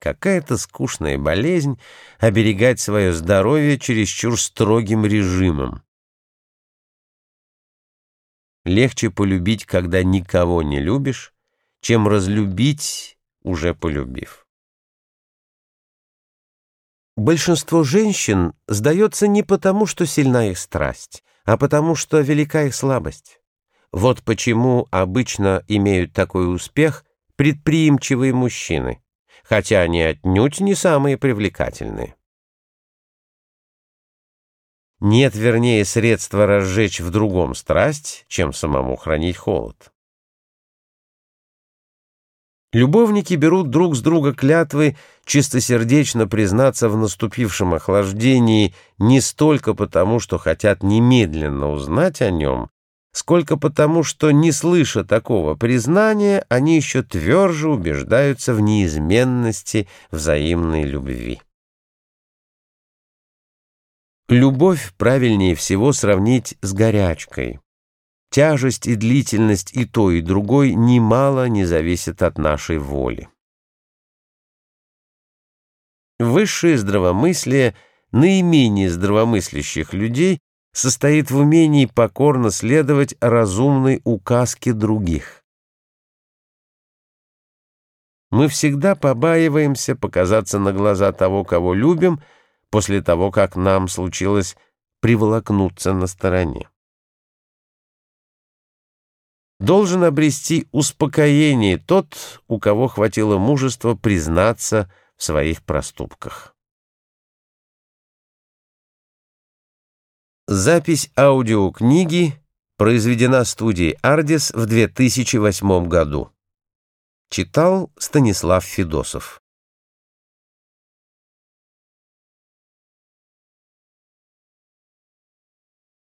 Какая-то скучная болезнь оберегать свое здоровье чересчур строгим режимом. Легче полюбить, когда никого не любишь, чем разлюбить, уже полюбив. Большинство женщин сдается не потому, что сильна их страсть, а потому, что велика их слабость. Вот почему обычно имеют такой успех предприимчивые мужчины хотя они отнюдь не самые привлекательные. Нет, вернее, средства разжечь в другом страсть, чем самому хранить холод. Любовники берут друг с друга клятвы чистосердечно признаться в наступившем охлаждении не столько потому, что хотят немедленно узнать о нем, сколько потому, что, не слыша такого признания, они еще тверже убеждаются в неизменности взаимной любви. Любовь правильнее всего сравнить с горячкой. Тяжесть и длительность и той, и другой немало не зависят от нашей воли. Высшее здравомыслие наименее здравомыслящих людей состоит в умении покорно следовать разумной указке других. Мы всегда побаиваемся показаться на глаза того, кого любим, после того, как нам случилось приволокнуться на стороне. Должен обрести успокоение тот, у кого хватило мужества признаться в своих проступках. Запись аудиокниги произведена студией «Ардис» в 2008 году. Читал Станислав Федосов.